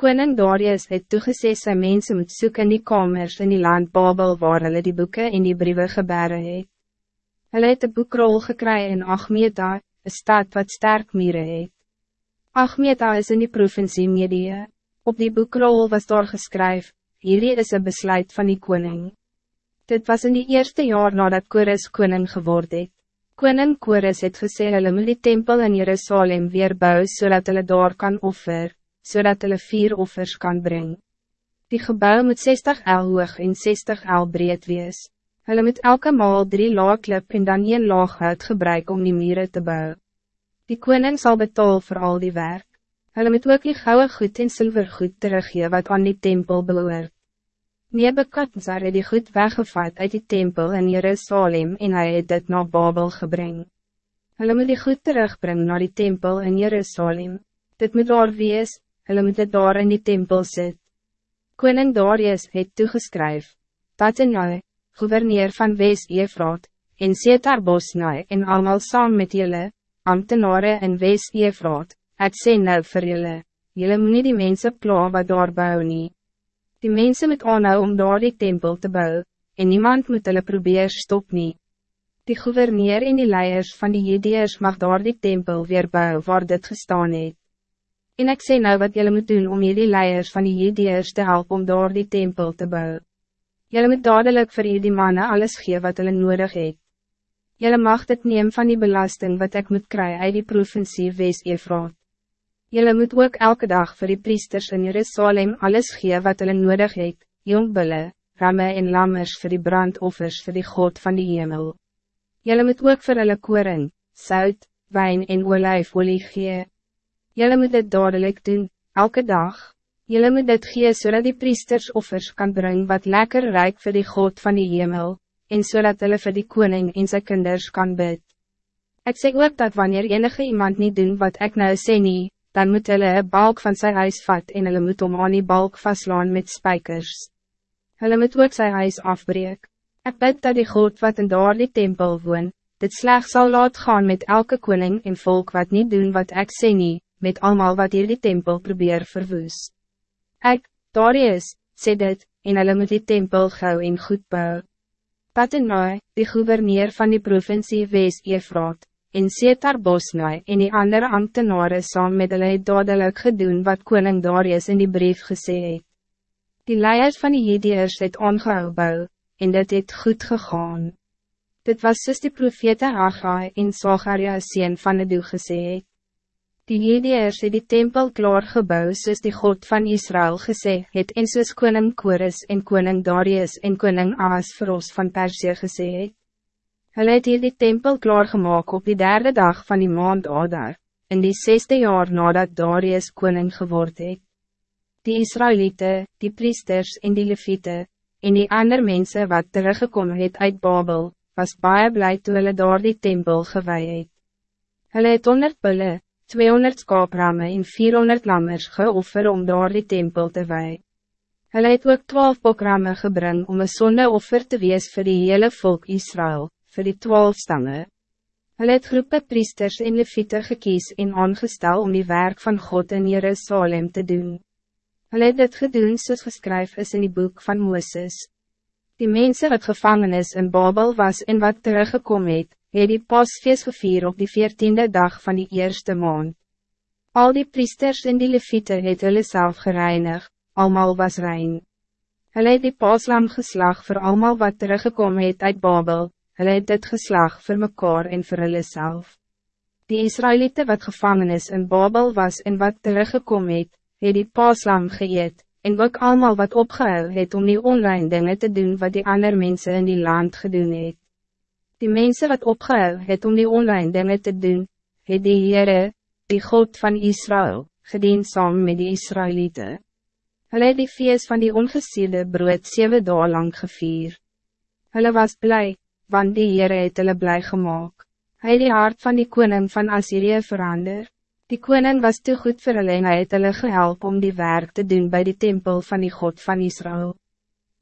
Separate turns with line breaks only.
Koning Darius het toegesê sy mense moet soek in die kamers in die land Babel waar hulle die boeken en die brieven gebere het. Hulle het een boekrol gekry in Achmeta, een stad wat sterk mieren het. Achmeta is in die provincie Medië. Op die boekrol was daar geskryf, hierdie is een besluit van die koning. Dit was in die eerste jaar nadat Kores koning geworden het. Koning Kores het gesê hulle moet die tempel in Jerusalem weer bou zodat hulle daar kan offer, zodat hulle vier offers kan brengen. Die gebouw moet 60 el hoog en 60 el breed wees. Hulle moet elke maal drie laag klip en dan een laag hout gebruik om die mieren te bouwen. Die koning zal betaal voor al die werk. Hulle moet ook die gouden goed en zilvergoed teruggee wat aan die tempel beloert. Nebekadzar het die goed weggevat uit die tempel in Jerusalem en hij het dit naar Babel gebring. Hulle moet die goed terugbrengen naar die tempel in Jerusalem. Dit moet daar wees, hulle moet dit daar in die tempel sit. Koning Darius het toegeskryf, Tatenai, gouverneur van West-Efraat, en Setar Bosnai en allemaal saam met julle, ambtenare in West-Efraat, het sê nou vir julle, julle moet nie die mense pla wat daar bou nie. Die mensen met aanhou om daar die tempel te bouwen, en niemand moet hulle probeer stop nie. Die gouverneur en die leiers van die Jedeers mag daar die tempel weer bouwen waar dit gestaan het. En ik sê nou wat jullie moet doen om jullie leiers van die Jedeers te helpen om daar die tempel te bouwen. Jullie moet dadelijk voor jullie mannen alles gee wat hulle nodig het. Jullie mag dit neem van die belasting wat ik moet krijgen uit die provincie Wees-Efraat. Jullie moet ook elke dag voor die priesters in Jerusalem alles gee wat hulle nodig het, jongbulle, ramme en lammers voor die brandoffers voor die God van die hemel. Jullie moet ook voor hulle koring, zout, wijn en olijfolie gee. Jullie moet dit dadelijk doen, elke dag. Jullie moet dit gee zodat die priesters offers kan brengen wat lekker rijk voor die God van die hemel, en zodat hulle voor die koning en zijn kinders kan bid. Ik zeg ook dat wanneer enige iemand niet doen wat ik nou sê nie, dan moet hulle een balk van zijn huis vat en hulle moet om aan die balk vastlaan met spijkers. Hulle moet ook zijn huis afbreek. Ik bid dat die God wat in daar die tempel woon, dit slecht zal laat gaan met elke koning en volk wat niet doen wat ik sê nie, met allemaal wat hier die tempel probeer verwoes. Ek, Darius, sê dit, en hulle moet die tempel gauw en goed bou. Patenai, die gouverneur van die provincie Wees-Efraat, en Setar Bosnai en die andere ambtenaren saam met hulle het dadelijk gedoen wat koning Darius in die brief gesê het. Die leiers van die Hedeers het aangehou bou, en dit het goed gegaan. Dit was soos die profete Agai en Sagaria sien van Edu gesê het. Die Hedeers het die tempel klaar gebouw soos die God van Israël gesê het en soos koning Kores en koning Darius en koning Ahasveros van Persie gesê het. Hulle het hier die tempel klaargemaak op die derde dag van die maand Adar, in die zesde jaar nadat Darius koning geword het. Die Israëlieten, die priesters en die leviete, en die ander mensen wat teruggekomen het uit Babel, was baie blij toe hulle daar die tempel gewaai het. Hulle het 100 bulle, 200 skaapramme en 400 lammers geoffer om daar die tempel te waai. Hulle het ook 12 bokramme gebring om een sondeoffer te wees voor die hele volk Israël voor die twaalf stammen. Hulle het groepe priesters en leviete gekies en aangestel om die werk van God in Jerusalem te doen. Hulle het dit gedoen soos geskryf is in die boek van Mooses. Die mensen wat gevangenis in Babel was en wat teruggekom het, het die pasfeest gevier op die veertiende dag van die eerste maand. Al die priesters en die leviete het hulle self gereinig, almal was rein. Hulle het die paslam geslag voor almal wat teruggekom het uit Babel, hulle het dit geslag vir mekaar en vir hulle self. Die Israëlieten wat gevangenis in Babel was en wat teruggekom het, het die paaslam geëet, en ook allemaal wat opgehou het om die online dingen te doen wat die ander mensen in die land gedoen het. Die mensen wat opgehou het om die online dingen te doen, het die Heere, die God van Israël, gedien saam met die Israëlieten. Hulle het die feest van die ongesierde brood 7 dagen lang gevier. Hulle was blij, want die Heere het hulle blij gemaakt. Hij die hart van die koning van Assyrië verander. Die koning was te goed vir hulle en hy het hulle gehelp om die werk te doen bij die tempel van die God van Israël.